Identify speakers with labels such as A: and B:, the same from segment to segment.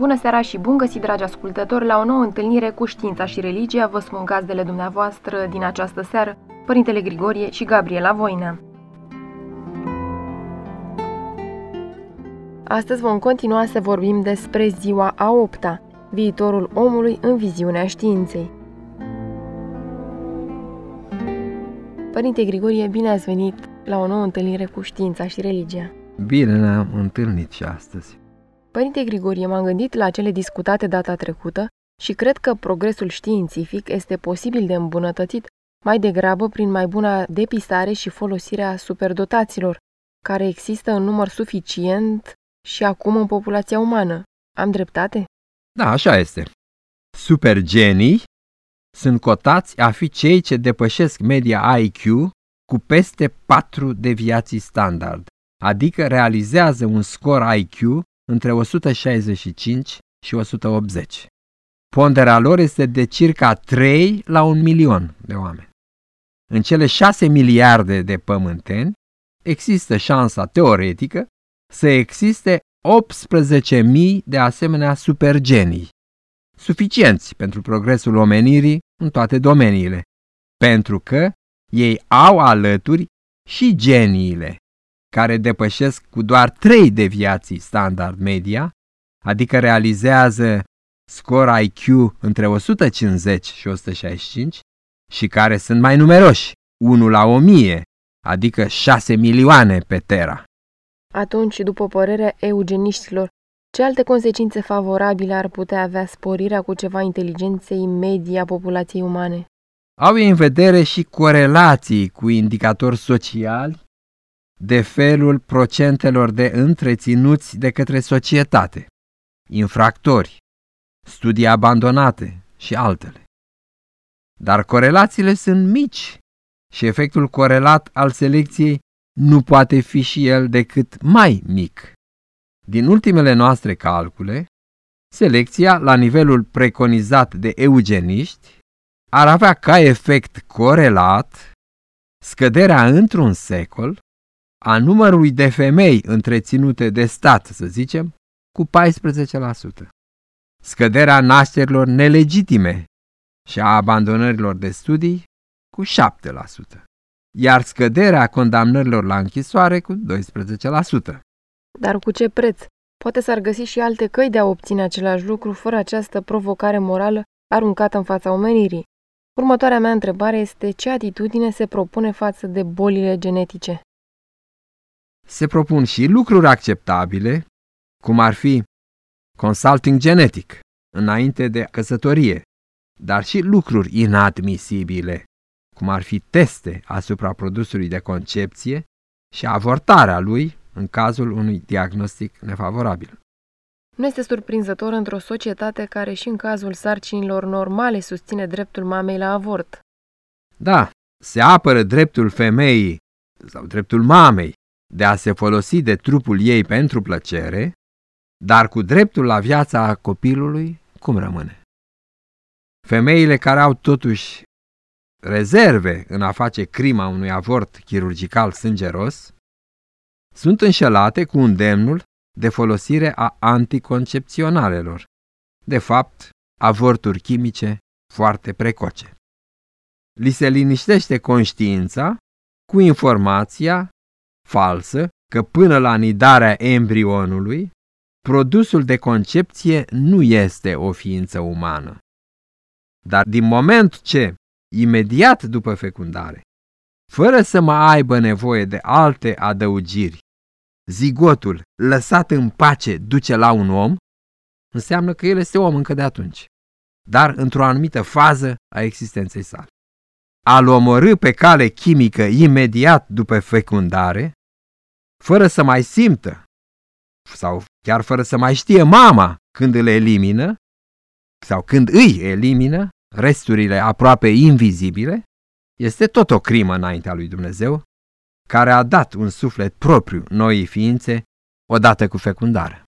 A: Bună seara și bun găsit, dragi ascultători, la o nouă întâlnire cu știința și religia. Vă spun gazdele dumneavoastră din această seară, Părintele Grigorie și Gabriela Voinea. Astăzi vom continua să vorbim despre ziua a opta, viitorul omului în viziunea științei. Părinte Grigorie, bine ați venit la o nouă întâlnire cu știința și religia.
B: Bine ne-am întâlnit și astăzi.
A: Părinte Grigorie, m-am gândit la cele discutate data trecută și cred că progresul științific este posibil de îmbunătățit mai degrabă prin mai bună depistare și folosirea superdotaților, care există în număr suficient și acum în populația umană. Am dreptate?
B: Da, așa este. Supergenii sunt cotați a fi cei ce depășesc media IQ cu peste 4 deviații standard, adică realizează un scor IQ între 165 și 180. Ponderea lor este de circa 3 la 1 milion de oameni. În cele 6 miliarde de pământeni există șansa teoretică să existe 18.000 de asemenea supergenii, suficienți pentru progresul omenirii în toate domeniile, pentru că ei au alături și geniile care depășesc cu doar 3 deviații standard media, adică realizează scor IQ între 150 și 165 și care sunt mai numeroși, 1 la 1000, adică 6 milioane pe tera.
A: Atunci, după părerea eugeniștilor, ce alte consecințe favorabile ar putea avea sporirea cu ceva inteligenței medii a populației umane?
B: Au în vedere și corelații cu indicatori sociali de felul procentelor de întreținuți de către societate, infractori, studii abandonate și altele. Dar corelațiile sunt mici și efectul corelat al selecției nu poate fi și el decât mai mic. Din ultimele noastre calcule, selecția la nivelul preconizat de eugeniști ar avea ca efect corelat scăderea într-un secol a numărului de femei întreținute de stat, să zicem, cu 14%. Scăderea nașterilor nelegitime și a abandonărilor de studii cu 7%, iar scăderea condamnărilor la închisoare cu 12%.
A: Dar cu ce preț? Poate s-ar găsi și alte căi de a obține același lucru fără această provocare morală aruncată în fața omenirii. Următoarea mea întrebare este ce atitudine se propune față de bolile genetice
B: se propun și lucruri acceptabile, cum ar fi consulting genetic, înainte de căsătorie, dar și lucruri inadmisibile, cum ar fi teste asupra produsului de concepție și avortarea lui în cazul unui diagnostic nefavorabil.
A: Nu este surprinzător într-o societate care și în cazul sarcinilor normale susține dreptul mamei la avort.
B: Da, se apără dreptul femeii sau dreptul mamei de a se folosi de trupul ei pentru plăcere, dar cu dreptul la viața copilului, cum rămâne? Femeile care au totuși rezerve în a face crima unui avort chirurgical sângeros, sunt înșelate cu îndemnul de folosire a anticoncepționalelor, de fapt, avorturi chimice foarte precoce. Li se liniștește conștiința cu informația falsă că până la nidarea embrionului, produsul de concepție nu este o ființă umană. Dar din moment ce, imediat după fecundare, fără să mai aibă nevoie de alte adăugiri, zigotul lăsat în pace duce la un om, înseamnă că el este om încă de atunci, dar într-o anumită fază a existenței sale. Al omorâ pe cale chimică imediat după fecundare, fără să mai simtă sau chiar fără să mai știe mama când îl elimină sau când îi elimină resturile aproape invizibile, este tot o crimă înaintea lui Dumnezeu, care a dat un suflet propriu noii ființe odată cu fecundarea.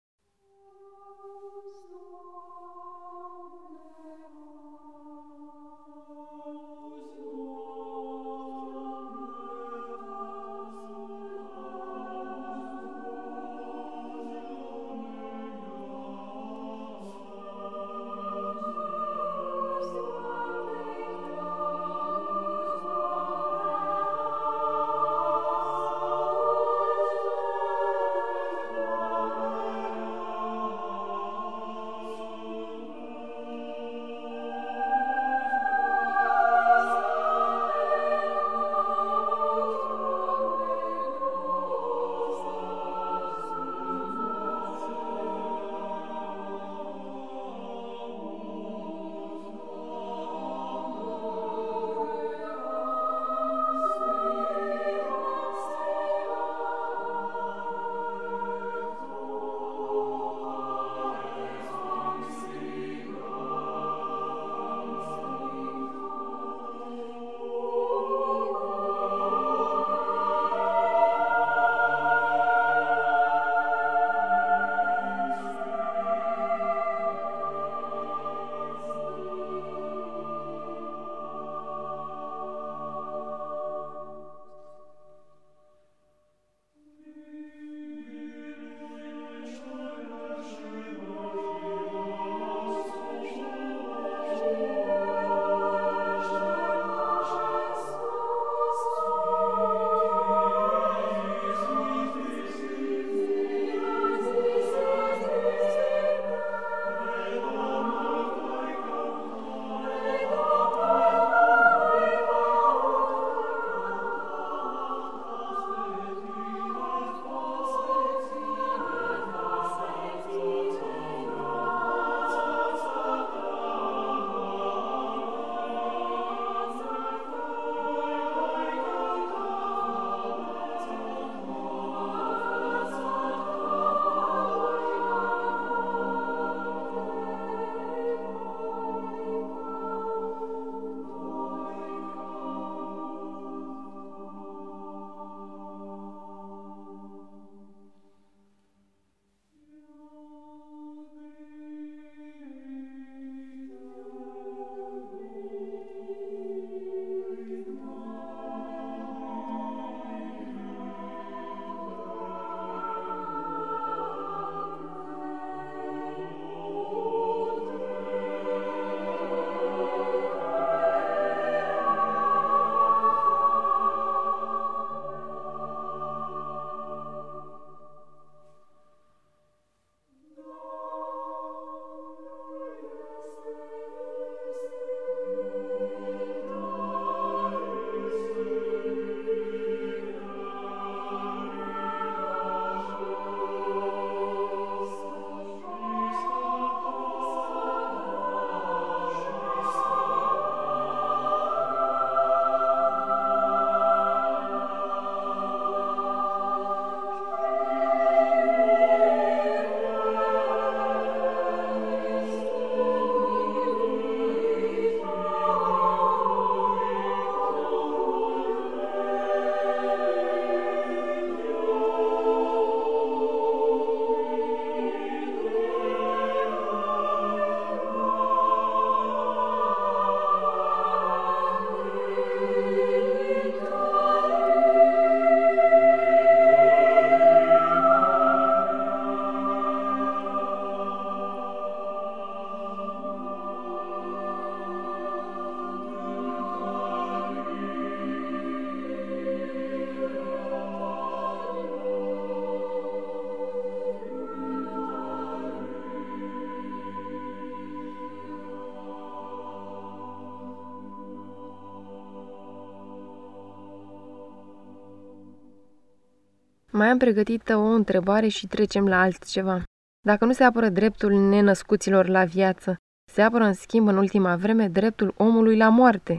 A: Mai am pregătită o întrebare și trecem la altceva. Dacă nu se apără dreptul nenăscuților la viață, se apără în schimb în ultima vreme dreptul omului la moarte.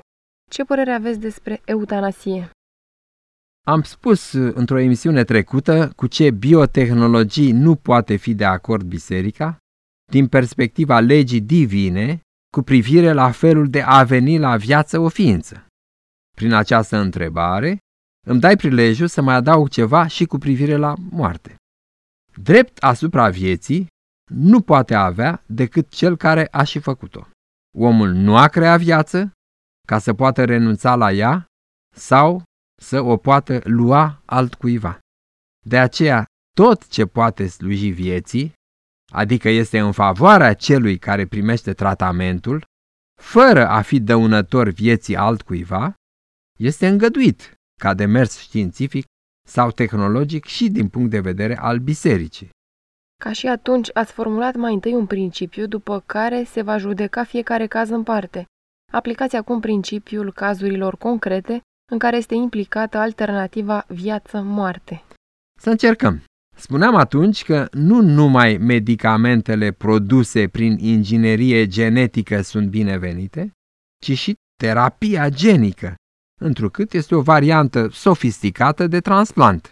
A: Ce părere aveți despre eutanasie?
B: Am spus uh, într-o emisiune trecută cu ce biotehnologii nu poate fi de acord biserica, din perspectiva legii divine, cu privire la felul de a veni la viață o ființă. Prin această întrebare, îmi dai prilejul să mai adaug ceva și cu privire la moarte. Drept asupra vieții nu poate avea decât cel care a și făcut-o. Omul nu a creat viață ca să poată renunța la ea sau să o poată lua altcuiva. De aceea, tot ce poate sluji vieții, adică este în favoarea celui care primește tratamentul, fără a fi dăunător vieții altcuiva, este îngăduit ca demers științific sau tehnologic și din punct de vedere al bisericii.
A: Ca și atunci, ați formulat mai întâi un principiu, după care se va judeca fiecare caz în parte. Aplicați acum principiul cazurilor concrete în care este implicată alternativa viață-moarte.
B: Să încercăm. Spuneam atunci că nu numai medicamentele produse prin inginerie genetică sunt binevenite, ci și terapia genică, întrucât este o variantă sofisticată de transplant.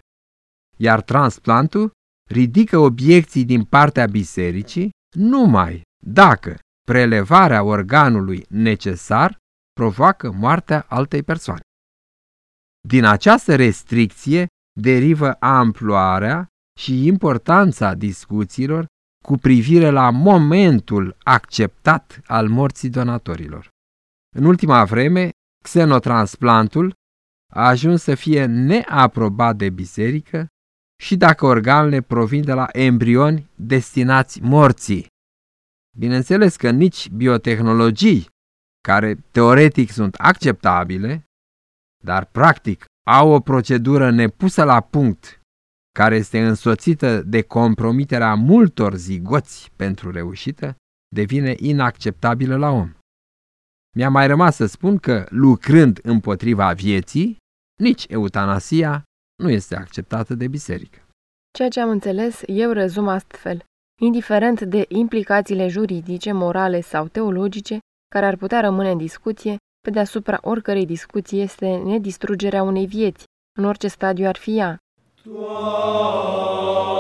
B: Iar transplantul ridică obiecții din partea bisericii numai dacă prelevarea organului necesar provoacă moartea altei persoane. Din această restricție derivă amploarea și importanța discuțiilor cu privire la momentul acceptat al morții donatorilor. În ultima vreme, xenotransplantul a ajuns să fie neaprobat de biserică și dacă organele provin de la embrioni destinați morții. Bineînțeles că nici biotehnologii, care teoretic sunt acceptabile, dar practic au o procedură nepusă la punct, care este însoțită de compromiterea multor zigoți pentru reușită, devine inacceptabilă la om. Mi-a mai rămas să spun că, lucrând împotriva vieții, nici eutanasia nu este acceptată de biserică.
A: Ceea ce am înțeles, eu rezum astfel. Indiferent de implicațiile juridice, morale sau teologice care ar putea rămâne în discuție, pe deasupra oricărei discuții este nedistrugerea unei vieți, în orice stadiu ar fi ea. Vă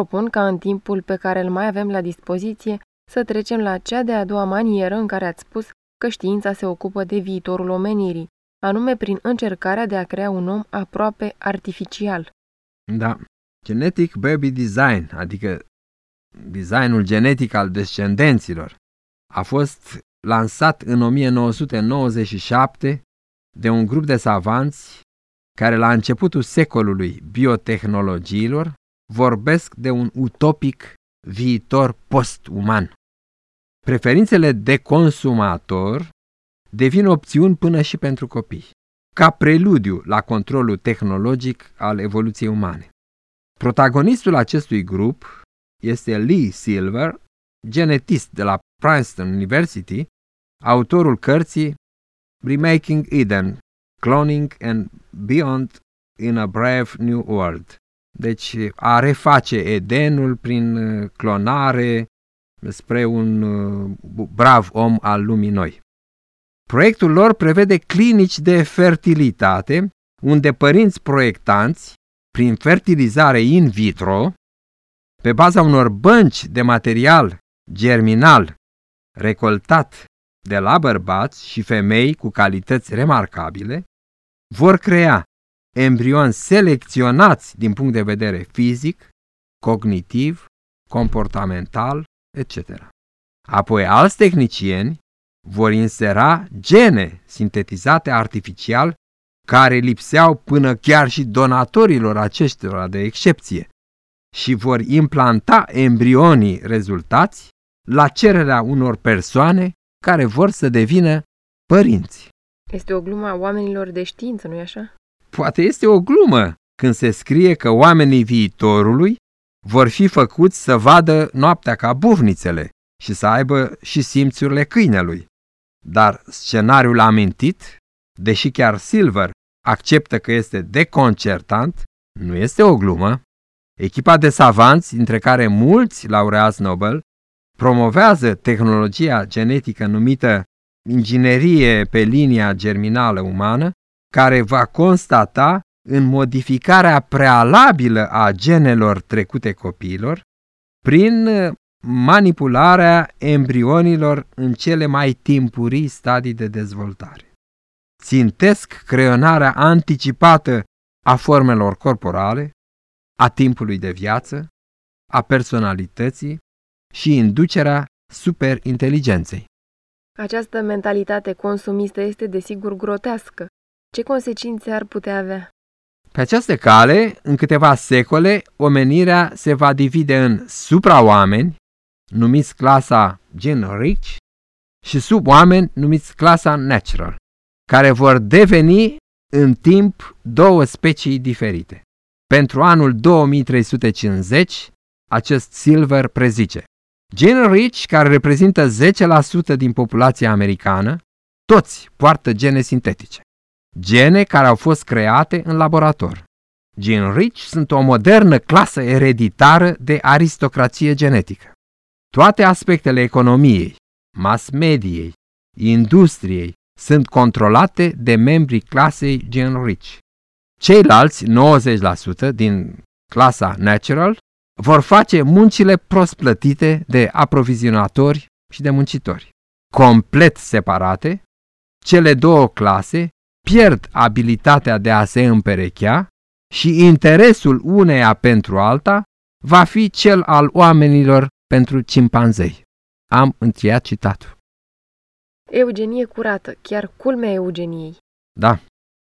A: propun ca în timpul pe care îl mai avem la dispoziție să trecem la cea de-a doua manieră în care ați spus că știința se ocupă de viitorul omenirii, anume prin încercarea de a crea un om aproape artificial.
B: Da. Genetic Baby Design, adică designul genetic al descendenților, a fost lansat în 1997 de un grup de savanți care la începutul secolului biotehnologiilor vorbesc de un utopic viitor post-uman. Preferințele de consumator devin opțiuni până și pentru copii, ca preludiu la controlul tehnologic al evoluției umane. Protagonistul acestui grup este Lee Silver, genetist de la Princeton University, autorul cărții Remaking Eden, Cloning and Beyond in a Brave New World. Deci a reface Edenul prin uh, clonare spre un uh, brav om al lumii noi. Proiectul lor prevede clinici de fertilitate, unde părinți proiectanți, prin fertilizare in vitro, pe baza unor bănci de material germinal recoltat de la bărbați și femei cu calități remarcabile, vor crea embrioni selecționați din punct de vedere fizic, cognitiv, comportamental, etc. Apoi alți tehnicieni vor insera gene sintetizate artificial care lipseau până chiar și donatorilor acestora de excepție și vor implanta embrionii rezultați la cererea unor persoane care vor să devină părinți.
A: Este o glumă a oamenilor de știință, nu-i așa?
B: Poate este o glumă când se scrie că oamenii viitorului vor fi făcuți să vadă noaptea ca buvnițele și să aibă și simțurile câinelui. Dar scenariul amintit, deși chiar Silver acceptă că este deconcertant, nu este o glumă. Echipa de savanți, dintre care mulți laureați Nobel, promovează tehnologia genetică numită inginerie pe linia germinală umană, care va constata în modificarea prealabilă a genelor trecute copiilor prin manipularea embrionilor în cele mai timpurii stadii de dezvoltare. Țintesc creionarea anticipată a formelor corporale, a timpului de viață, a personalității și inducerea superinteligenței.
A: Această mentalitate consumistă este desigur grotească. Ce consecințe ar putea avea?
B: Pe această cale, în câteva secole, omenirea se va divide în supraoameni, numiți clasa gen rich, și suboameni numiți clasa natural, care vor deveni în timp două specii diferite. Pentru anul 2350, acest Silver prezice Gen rich, care reprezintă 10% din populația americană, toți poartă gene sintetice. Gene care au fost create în laborator. Gen rich sunt o modernă clasă ereditară de aristocrație genetică. Toate aspectele economiei, mass mediei, industriei sunt controlate de membrii clasei Gen rich. Ceilalți 90% din clasa natural vor face muncile prost plătite de aprovizionatori și de muncitori. Complet separate, cele două clase pierd abilitatea de a se împerechea și interesul uneia pentru alta va fi cel al oamenilor pentru cimpanzei. Am încheiat citatul.
A: Eugenie curată, chiar culmea eugeniei.
B: Da.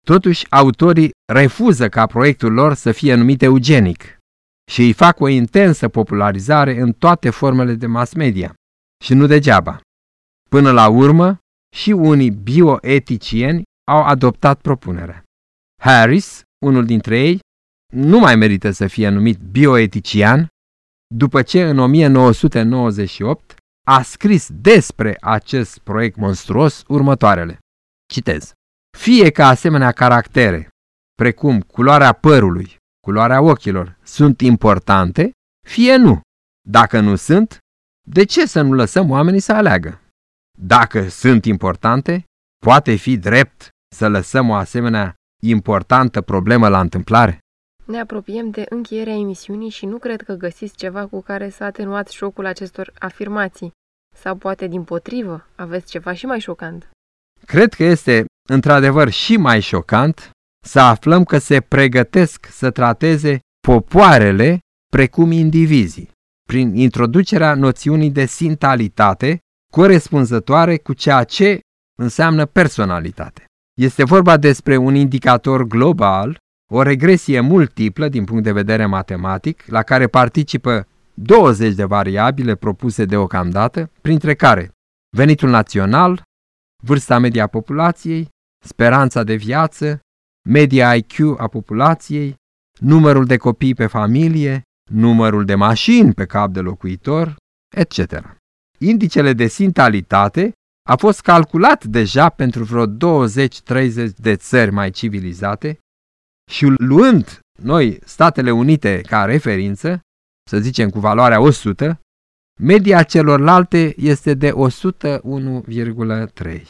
B: Totuși, autorii refuză ca proiectul lor să fie numit eugenic și îi fac o intensă popularizare în toate formele de mass media. Și nu degeaba. Până la urmă, și unii bioeticieni au adoptat propunerea. Harris, unul dintre ei, nu mai merită să fie numit bioetician, după ce în 1998 a scris despre acest proiect monstruos următoarele. Citez. Fie că asemenea caractere, precum culoarea părului, culoarea ochilor, sunt importante, fie nu. Dacă nu sunt, de ce să nu lăsăm oamenii să aleagă? Dacă sunt importante, poate fi drept să lăsăm o asemenea importantă problemă la întâmplare?
A: Ne apropiem de încheierea emisiunii și nu cred că găsiți ceva cu care să atenuați șocul acestor afirmații. Sau poate din potrivă, aveți ceva și mai șocant.
B: Cred că este într-adevăr și mai șocant să aflăm că se pregătesc să trateze popoarele precum indivizii, prin introducerea noțiunii de sintalitate corespunzătoare cu ceea ce înseamnă personalitate. Este vorba despre un indicator global, o regresie multiplă din punct de vedere matematic, la care participă 20 de variabile propuse deocamdată, printre care venitul național, vârsta media a populației, speranța de viață, media IQ a populației, numărul de copii pe familie, numărul de mașini pe cap de locuitor, etc. Indicele de sintalitate a fost calculat deja pentru vreo 20-30 de țări mai civilizate și luând noi Statele Unite ca referință, să zicem cu valoarea 100, media celorlalte este de 101,3.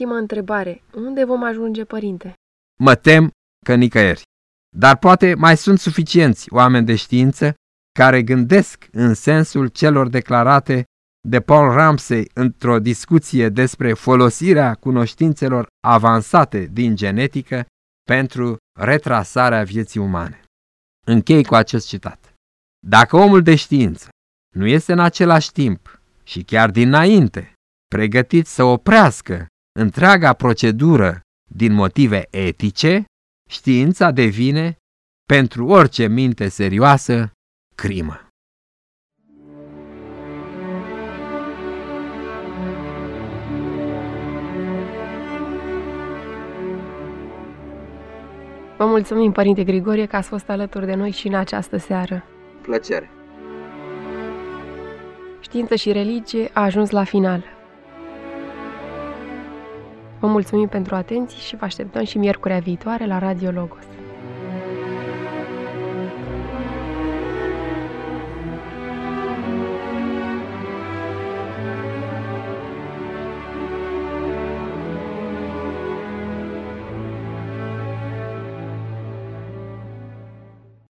A: Ultimă întrebare. Unde vom ajunge, părinte?
B: Mă tem că nicăieri. Dar poate mai sunt suficienți oameni de știință care gândesc în sensul celor declarate de Paul Ramsey într-o discuție despre folosirea cunoștințelor avansate din genetică pentru retrasarea vieții umane. Închei cu acest citat. Dacă omul de știință nu este în același timp și chiar dinainte pregătit să oprească întreaga procedură din motive etice, știința devine, pentru orice minte serioasă, crimă.
A: Vă mulțumim, Părinte Grigorie, că ați fost alături de noi și în această seară.
C: Plăcere!
A: Știință și religie a ajuns la final. Vă mulțumim pentru atenție și vă așteptăm și miercurea viitoare la Radio Logos.